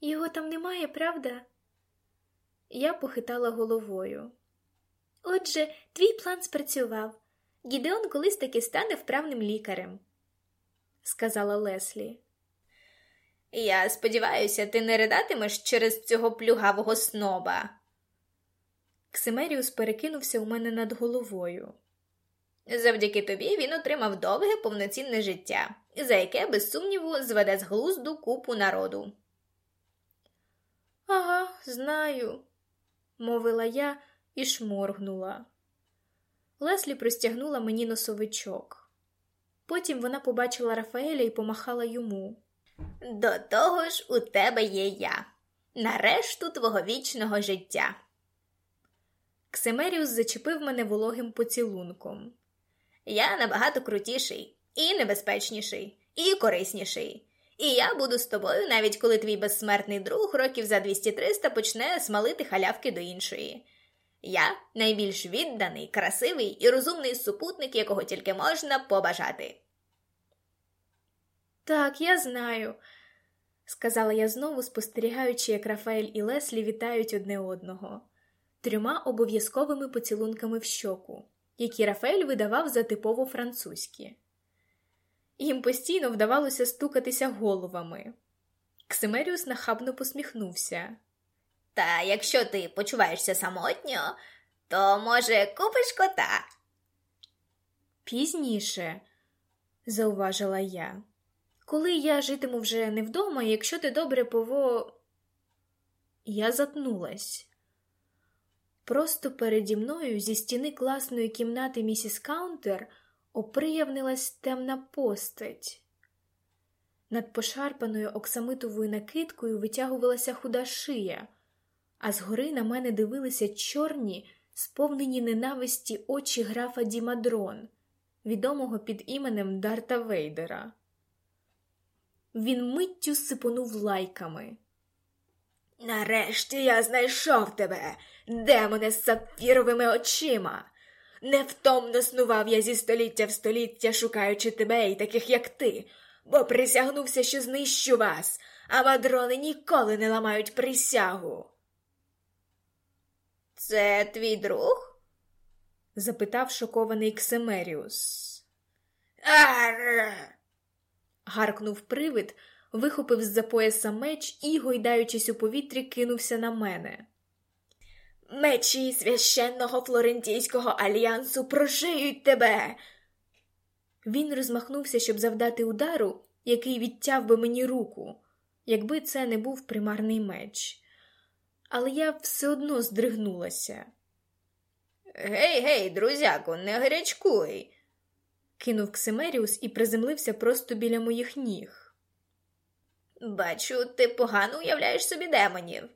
Його там немає, правда? Я похитала головою. Отже, твій план спрацював. Гідеон колись таки стане вправним лікарем, сказала Леслі. Я сподіваюся, ти не ридатимеш через цього плюгавого сноба. Ксимеріус перекинувся у мене над головою. Завдяки тобі він отримав довге повноцінне життя, за яке, без сумніву, зведе з глузду купу народу. Ага, знаю, мовила я і шморгнула. Леслі простягнула мені носовичок. Потім вона побачила Рафаеля і помахала йому. До того ж, у тебе є я, нарешту твого вічного життя. Ксимеріус зачепив мене вологим поцілунком. Я набагато крутіший, і небезпечніший, і корисніший. І я буду з тобою, навіть коли твій безсмертний друг років за 200-300 почне смалити халявки до іншої. Я найбільш відданий, красивий і розумний супутник, якого тільки можна побажати. Так, я знаю, сказала я знову, спостерігаючи, як Рафаель і Леслі вітають одне одного, трьома обов'язковими поцілунками в щоку, які Рафаель видавав за типово французькі. Їм постійно вдавалося стукатися головами. Ксимеріус нахабно посміхнувся. Та якщо ти почуваєшся самотньо, то, може, купиш кота? Пізніше, зауважила я, коли я житиму вже не вдома, якщо ти добре пово. Я затнулась. Просто переді мною зі стіни класної кімнати місіс Каунтер оприявнилась темна постать. Над пошарпаною оксамитовою накидкою витягувалася худа шия, а згори на мене дивилися чорні, сповнені ненависті очі графа Дімадрон, відомого під іменем Дарта Вейдера. Він миттю сипонув лайками. Нарешті я знайшов тебе, демоне з сапфіровими очима. Невтомно снував я зі століття в століття, шукаючи тебе і таких, як ти, бо присягнувся, що знищу вас, а мадрони ніколи не ламають присягу. Це твій друг? запитав шокований Ксемеріус. Арр! гаркнув привид, вихопив з за пояса меч і, гойдаючись у повітрі, кинувся на мене. Мечі священного флорентійського альянсу прошиють тебе. Він розмахнувся, щоб завдати удару, який відтяв би мені руку, якби це не був примарний меч. Але я все одно здригнулася. Гей, гей, друзяку, не гарячкуй, кинув Ксимеріус і приземлився просто біля моїх ніг. Бачу, ти погано уявляєш собі демонів.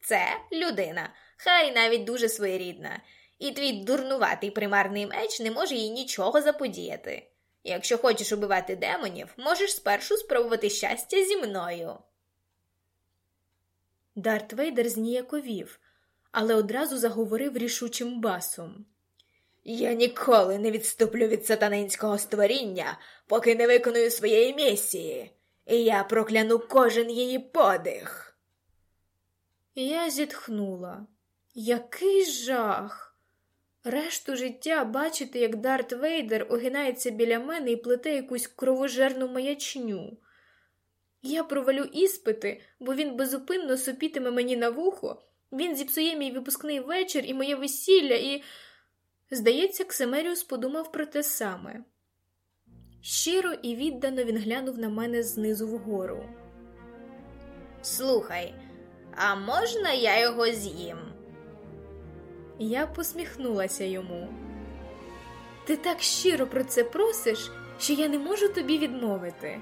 Це людина, хай навіть дуже своєрідна, і твій дурнуватий примарний меч не може їй нічого заподіяти. Якщо хочеш убивати демонів, можеш спершу спробувати щастя зі мною. Дарт Вейдер зніяковів, але одразу заговорив рішучим басом. Я ніколи не відступлю від сатанинського створіння, поки не виконую своєї місії, і я прокляну кожен її подих. Я зітхнула. Який жах! Решту життя бачити, як Дарт Вейдер огинається біля мене і плете якусь кровожерну маячню. Я провалю іспити, бо він безупинно сопітиме мені на вухо, він зіпсує мій випускний вечір і моє весілля, і. Здається, Ксемеріус подумав про те саме. Щиро і віддано він глянув на мене знизу вгору. Слухай, а можна я його з'їм? Я посміхнулася йому. Ти так щиро про це просиш, що я не можу тобі відмовити.